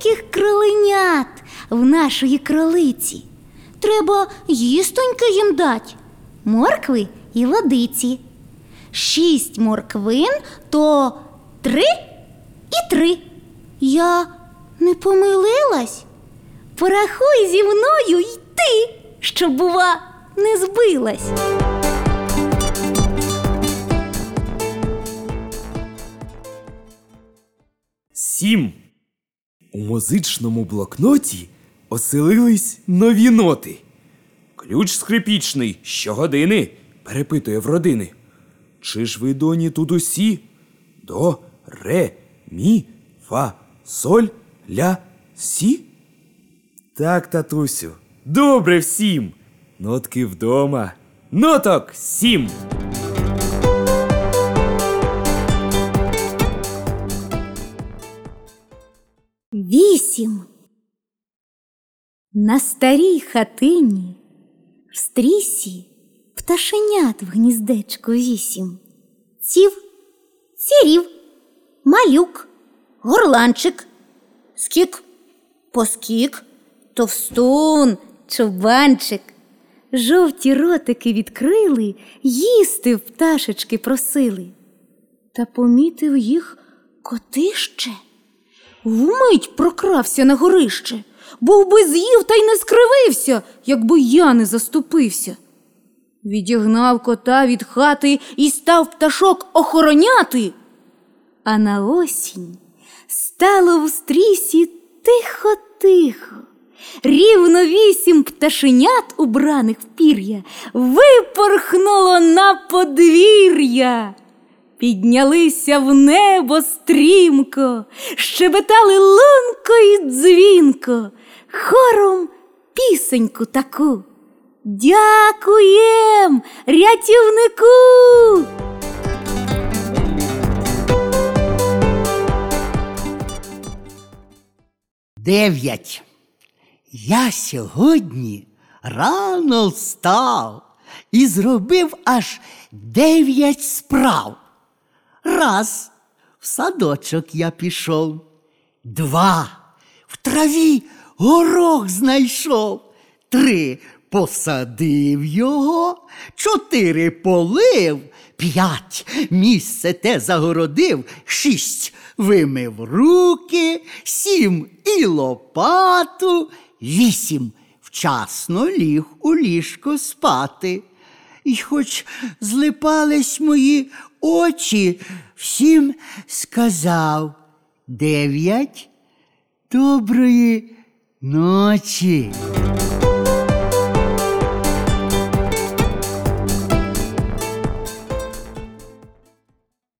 маленьких кроленят в нашої кролиці. Треба їстоньки їм дать, моркви і водиці. Шість морквин то три і три. Я не помилилась. Порахуй зі мною й ти, щоб, бува, не збилась. Сім. У музичному блокноті оселились нові ноти. Ключ скрипічний щогодини перепитує в родини. Чи ж ви, доні, тут усі? До, ре, мі, фа, соль, ля, сі? Так, татусю, добре всім. Нотки вдома. Ноток сім. Вісім. На старій хатині в стрісі пташенят в гніздечку вісім. Ців, цірів, малюк, горланчик, скік, поскік, товстун, чубанчик. Жовті ротики відкрили, їсти в пташечки просили. Та помітив їх котище. Вмить прокрався на горище, був би з'їв та й не скривився, якби я не заступився. Відігнав кота від хати і став пташок охороняти. А на осінь стало в стрісі тихо-тихо. Рівно вісім пташенят, убраних в пір'я, випорхнуло на подвір'я. Піднялися в небо стрімко, щебетали лунко і дзвінко, хором пісеньку таку. Дякуєм, рятівнику! Дев'ять. Я сьогодні рано встав і зробив аж дев'ять справ. Раз. В садочок я пішов, два. В траві горох знайшов, три. Посадив його, чотири полив, п'ять. Місце те загородив, шість. Вимив руки, сім. І лопату, вісім. Вчасно ліг у ліжко спати. І хоч злипались мої очі, всім сказав дев'ять доброї ночі.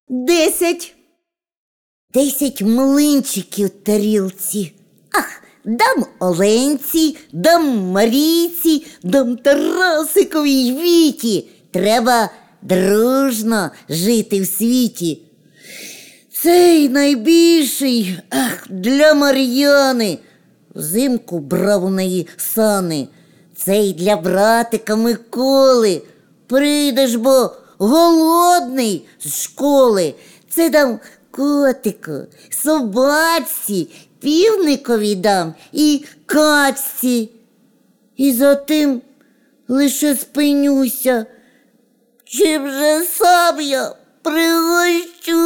Десять. Десять млинчиків тарілці. Ах, дам Оленці, дам Марійці, дам Тарасикові й Віті. Треба дружно жити в світі. Цей найбільший, ах, для Мар'яни. Взимку брав у неї сани. Цей для братика Миколи. Прийдеш, бо голодний з школи. Це дам котику, собачці, півникові дам і качці. І затим лише спинюся. Чи вже сам я пригощуся?